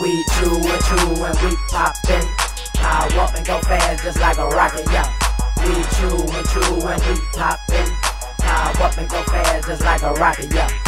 We chew and chew and we poppin'. Power up and go fast just like a rocket, yeah. We chew and chew and we poppin'. Power up and go fast just like a rocket, yeah.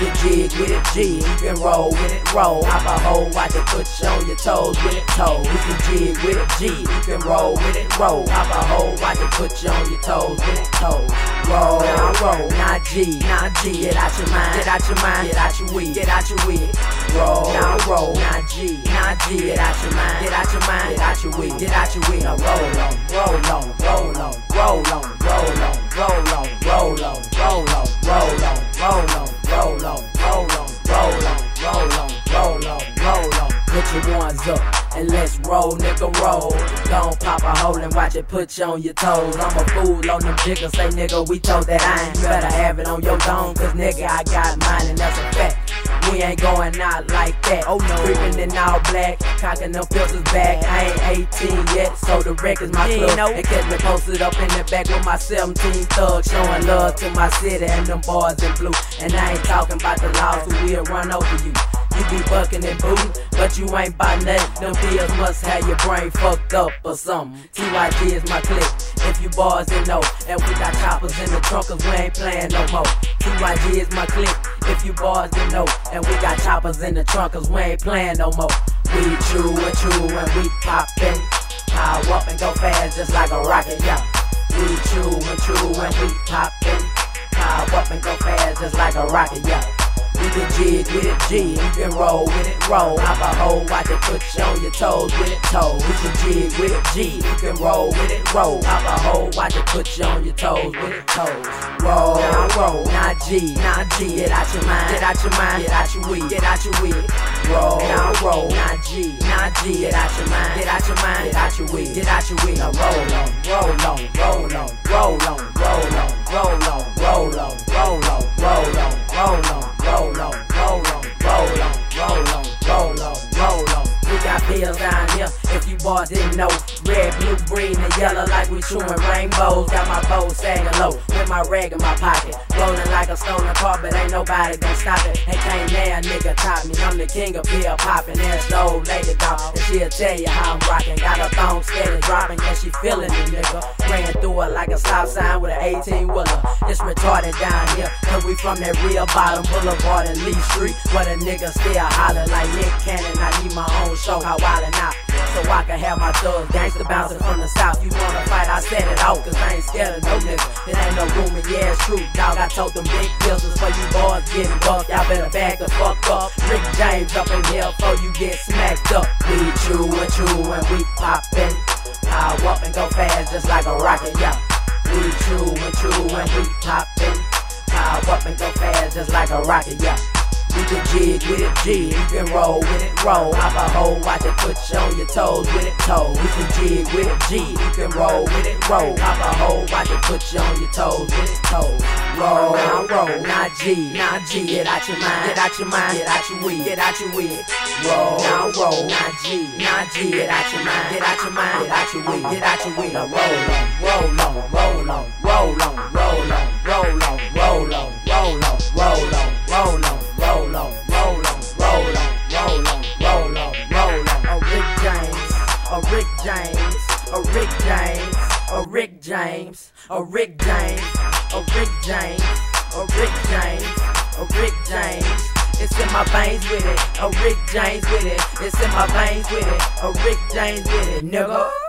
You can jig with it, jig. You can roll with it, roll. Hop a hole, watch it put you on your toes with it, toes. You can jig with it, jig. You can roll with it, roll. Hop a hole, watch it put you on your toes with it, toes. Roll, now roll, now G, now G. Get out your mind, get out your mind, get out your weed, get out your weed. Roll, now roll, now G, now G. Get out your mind, get out your mind, get out your weed, get out your weed. Now roll on, roll on, roll on, roll on, roll on, roll on, roll on, roll on, roll on, roll on roll, nigga, roll. Don't pop a hole and watch it put you on your toes. I'm a fool on them jiggers, say nigga, we told that I ain't. You better have it on your dome, cause nigga, I got mine and that's a fact. We ain't going out like that. Oh no, creeping in all black, cocking them filters back. I ain't 18 yet, so the record's my club. Know. And catch me posted up in the back with my 17 thugs, showing love to my city and them boys in blue. And I ain't talking about the laws who will run over you. You be bucking and booting, but you ain't by nothing. Them pills must have your brain fucked up or something. TYG is my clique. If you boys didn't know, and we got choppers in the trunk, cause we ain't playing no more. TYG is my clique. If you boys didn't know, and we got choppers in the trunk, cause we ain't playing no more. We chew and chew and we poppin'. Power up and go fast just like a rocket, yeah. We chew and chew and we poppin'. Power up and go fast just like a rocket, yeah. You can jig with it, jig. You can roll with it, roll. Hop a hole, watch it put you on your toes with it, toes. You can jig with it, jig. You can roll with it, roll. Hop a hole, watch it put you on your toes with it, toes. Roll, roll, now G, now G. Get out your mind, get out your mind, get out your weed, get out your weed. Roll, now roll, now G, now G. Get out your mind, get out your mind, get out your weed, get out your weed. Now roll on, roll on, roll on, roll on, roll on, Down here, if you boys didn't know. Red, blue, green, and yellow like we chewing rainbows. Got my bow sagging low, with my rag in my pocket. Rolling like a stolen car, but ain't nobody gonna stop it. Ain't can't nigga top me. I'm the king of pill popping. There's the old lady dog, and she'll tell you how I'm rocking. Got a thong steady dropping, and she feeling it, nigga. Ran through it like a stop sign with an 18 wheeler. It's retarded down here, cause we from that real bottom boulevard and Lee Street, where the niggas still holler like Nick Cannon. I need my own show, how wildin' out. So I can have my thugs gangsta bouncing from the south. You wanna fight, I set it off, cause I ain't scared of no nigga. It ain't no in yeah, it's true. Dog, I told them big pistols for you boys getting bucked. Y'all better back the fuck up. Rick James up in here before you get smacked up. We chew and chew and we poppin'. Power up and go fast just like a rocket, yeah. We chew and chew and we poppin'. Power up and go fast just like a rocket, yeah. You can jig with it, jig. You can roll with it, roll. Hop a hole, watch it put you on your toes with it, toes. You can jig with it, jig. You can roll with it, roll. Hop a hole, watch it put you on your toes with it, toes. Roll, now roll, now G, now G. Get out your mind, get out your mind, get out your weed, get out your weed. Roll, now roll, now G, now G. Get out your mind, get out your mind, get out your weed, get out your weed. Now roll on, roll on, roll on, roll on, roll on, roll on, a Rick James, a Rick James, a Rick James, a Rick James, a Rick James, a Rick James. It's in my veins with it, a Rick James with it. It's in my veins with it, a Rick James with it, nigga.